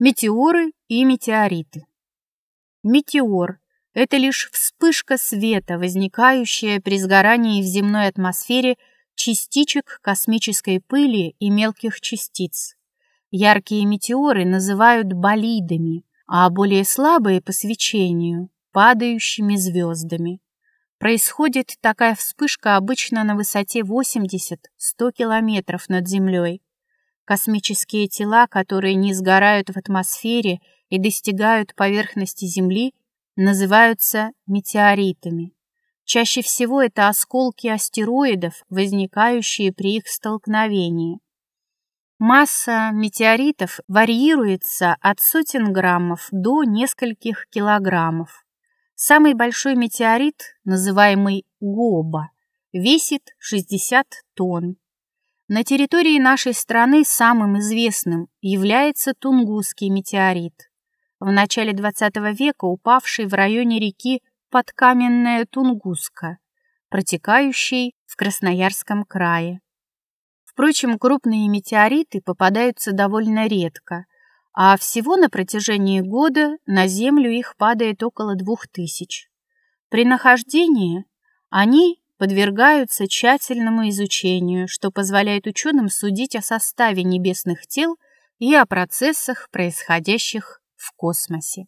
Метеоры и метеориты. Метеор – это лишь вспышка света, возникающая при сгорании в земной атмосфере частичек космической пыли и мелких частиц. Яркие метеоры называют болидами, а более слабые по свечению – падающими звездами. Происходит такая вспышка обычно на высоте 80-100 километров над Землей. Космические тела, которые не сгорают в атмосфере и достигают поверхности Земли, называются метеоритами. Чаще всего это осколки астероидов, возникающие при их столкновении. Масса метеоритов варьируется от сотен граммов до нескольких килограммов. Самый большой метеорит, называемый Гоба, весит 60 тонн. На территории нашей страны самым известным является Тунгусский метеорит. В начале XX века упавший в районе реки Подкаменная Тунгуска, протекающей в Красноярском крае. Впрочем, крупные метеориты попадаются довольно редко, а всего на протяжении года на Землю их падает около двух тысяч. При нахождении они подвергаются тщательному изучению, что позволяет ученым судить о составе небесных тел и о процессах, происходящих в космосе.